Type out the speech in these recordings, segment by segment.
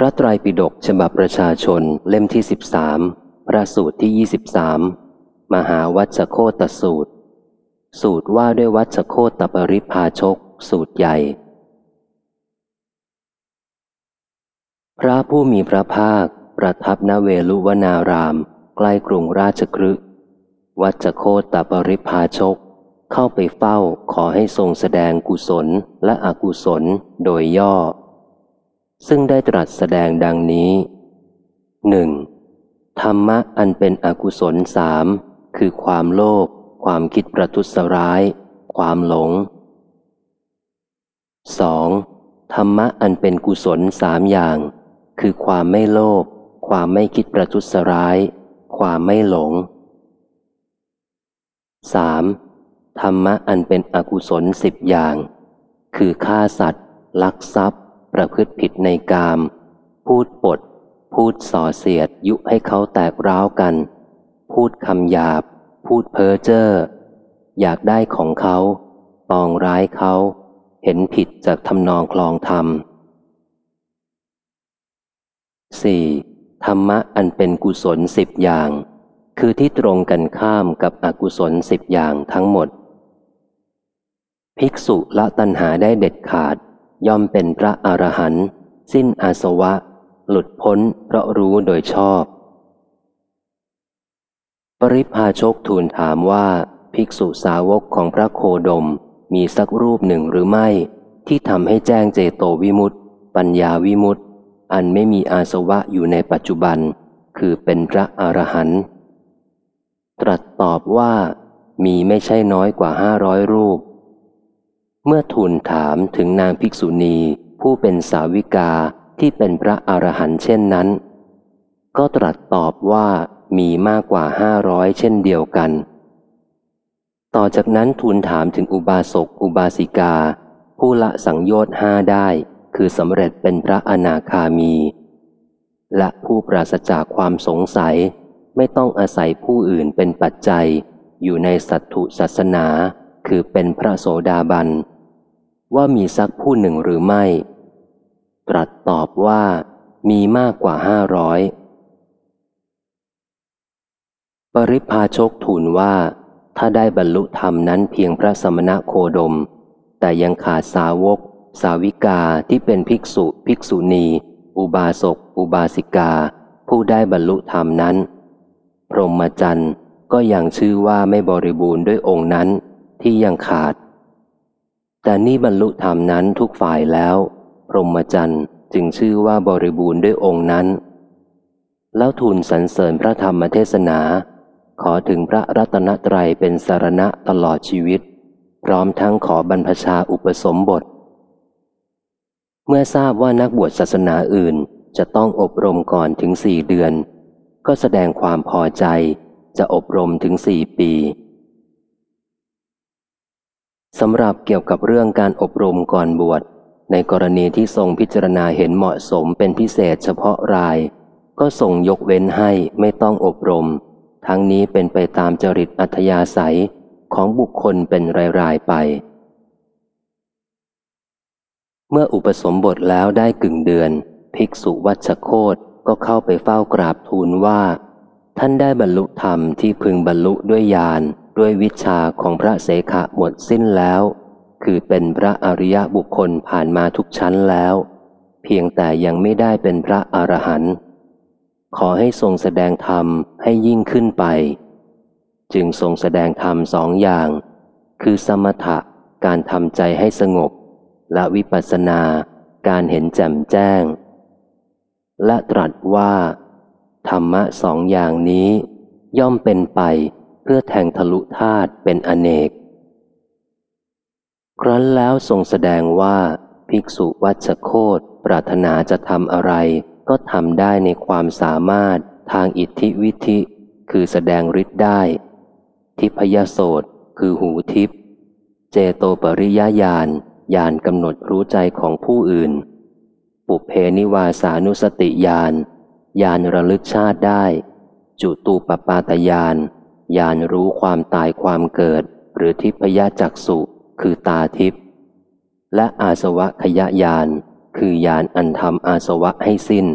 พระไตรปิฎกฉบับประชาชนเล่มที่สิบสามพระสูตรที่ยี่สิบสามมหาวัชโคตสูตร สูตรว่าด้วยวัชโคตปริพาชก สูตรใหญ่ พระผู้มีพระภาค ประทับณเวลุวนาราม ใกล้กรุงราชครึวัชโคตปริพาชก เข้าไปเฝ้าขอให้ทรงแสดงกุศลและอกุศลโดยย่อ ซึ่งได้ตรัสแสดงดังนี้หนึ่งธรรมะอันเป็นอกุศลสามคือความโลภความคิดประทุษร้าย ความหลง 2. ธรรมะอันเป็นกุศลสามอย่าง คือความไม่โลภความไม่คิดประทุษร้าย ความไม่หลง 3. ธรรมะอันเป็นอกุศลสิบอย่าง คือฆ่าสัตว์ ลักทรัพย์ ประพฤติผิดในกาม พูดปด พูดส่อเสียด ยุให้เขาแตกร้าวกัน พูดคำหยาบ พูดเพ้อเจ้ออยากได้ของเขาปองร้ายเขา เห็นผิดจากทำนองคลองธรรม 4. ธรรมะอันเป็นกุศลสิบอย่าง คือที่ตรงกันข้ามกับอกุศลสิบอย่างทั้งหมด ภิกษุละตัณหาได้เด็ดขาด ย่อมเป็นพระอรหันต์สิ้นอาสวะ หลุดพ้นเพราะรู้โดยชอบ ปริพาชกทูลถามว่าภิกษุสาวกของพระโคดมมีสักรูปหนึ่งหรือไม่ ที่ทำให้แจ้งเจโตวิมุตติปัญญาวิมุตติอันไม่มีอาสวะอยู่ในปัจจุบัน คือเป็นพระอรหันต์ตรัสตอบว่ามีไม่ใช่น้อยกว่าห้าร้อยรูป เมื่อทูลถามถึงนางภิกษุณี ผู้เป็นสาวิกาที่เป็นพระอรหันต์เช่นนั้น ก็ตรัสตอบว่ามีมากกว่าห้าร้อยเช่นเดียวกัน ต่อจากนั้นทูลถามถึงอุบาสกอุบาสิกา ผู้ละสังโยชน์ห้าได้ คือสำเร็จเป็นพระอนาคามี และผู้ปราศจากความสงสัยไม่ต้องอาศัยผู้อื่นเป็นปัจจัย อยู่ในสัตถุศาสนา คือเป็นพระโสดาบัน ว่ามีสักผู้หนึ่งหรือไม่ ตรัสตอบว่ามีมากกว่าห้าร้อยปริพาชกทูลว่า ถ้าได้บรรลุธรรมนั้นเพียงพระสมณะโคดม แต่ยังขาดสาวก สาวิกาที่เป็นภิกษุ ภิกษุณี อุบาสก อุบาสิกา ผู้ได้บรรลุธรรมนั้น พรหมจรรย์ก็ยังชื่อว่าไม่บริบูรณ์ด้วยองค์นั้นที่ยังขาด แต่นี่บรรลุธรรมนั้นทุกฝ่ายแล้ว พรหมจรรย์จึงชื่อว่าบริบูรณ์ด้วยองค์นั้น แล้วทูลสรรเสริญพระธรรมเทศนา ขอถึงพระรัตนตรัยเป็นสารณะตลอดชีวิต พร้อมทั้งขอบรรพชาอุปสมบท เมื่อทราบว่านักบวชศาสนาอื่นจะต้องอบรมก่อนถึงสี่เดือน ก็แสดงความพอใจจะอบรมถึงสี่ปี สำหรับเกี่ยวกับเรื่องการอบรมก่อนบวช ในกรณีที่ทรงพิจารณาเห็นเหมาะสมเป็นพิเศษเฉพาะราย ก็ทรงยกเว้นให้ไม่ต้องอบรม ทั้งนี้เป็นไปตามจริตอัธยาศัยของบุคคลเป็นรายๆไป เมื่ออุปสมบทแล้วได้กึ่งเดือน ภิกษุวัชโคตก็เข้าไปเฝ้ากราบทูลว่า ท่านได้บรรลุธรรมที่พึงบรรลุด้วยญาณ ด้วยวิชาของพระเสขะหมดสิ้นแล้ว คือเป็นพระอริยบุคคลผ่านมาทุกชั้นแล้ว เพียงแต่ยังไม่ได้เป็นพระอรหันต์ขอให้ทรงแสดงธรรมให้ยิ่งขึ้นไป จึงทรงแสดงธรรมสองอย่าง คือสมถะการทำใจให้สงบ และวิปัสสนาการเห็นแจ่มแจ้ง และตรัสว่า ธรรมะสองอย่างนี้ย่อมเป็นไป พื่อแทงทะลุธาตุเป็นอเนก ครั้นแล้วทรงแสดงว่าภิกษุวัชโคตปรารถนาจะทำอะไร ก็ทำได้ในความสามารถทางอิทธิวิธิ คือแสดงฤทธิ์ได้ ทิพยโสตคือหูทิพเจโตปริยญาณญาณกำหนดรู้ใจของผู้อื่น ปุเพนิวาสานุสติญาณญาณระลึกชาติได้ จุตูปปาตญาณ ญาณรู้ความตายความเกิด หรือทิพยจักสุคือตาทิพย์และอาสวะขยะญาณคือยานอันทำอาสวะให้สิ้น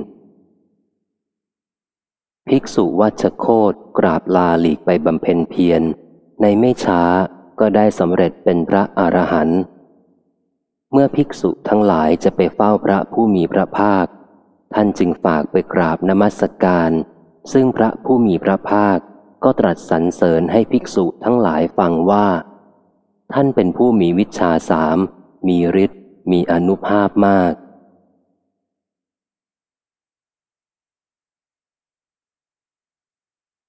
ภิกษุวัชโคตกราบลาหลีกไปบำเพ็ญเพียร ในไม่ช้าก็ได้สำเร็จเป็นพระอรหันต์เมื่อภิกษุทั้งหลายจะไปเฝ้าพระผู้มีพระภาค ท่านจึงฝากไปกราบนมัสการ ซึ่งพระผู้มีพระภาค ก็ตรัสสรรเสริญให้ภิกษุทั้งหลายฟังว่า ท่านเป็นผู้มีวิชาสาม มีฤทธิ์มีอนุภาพมาก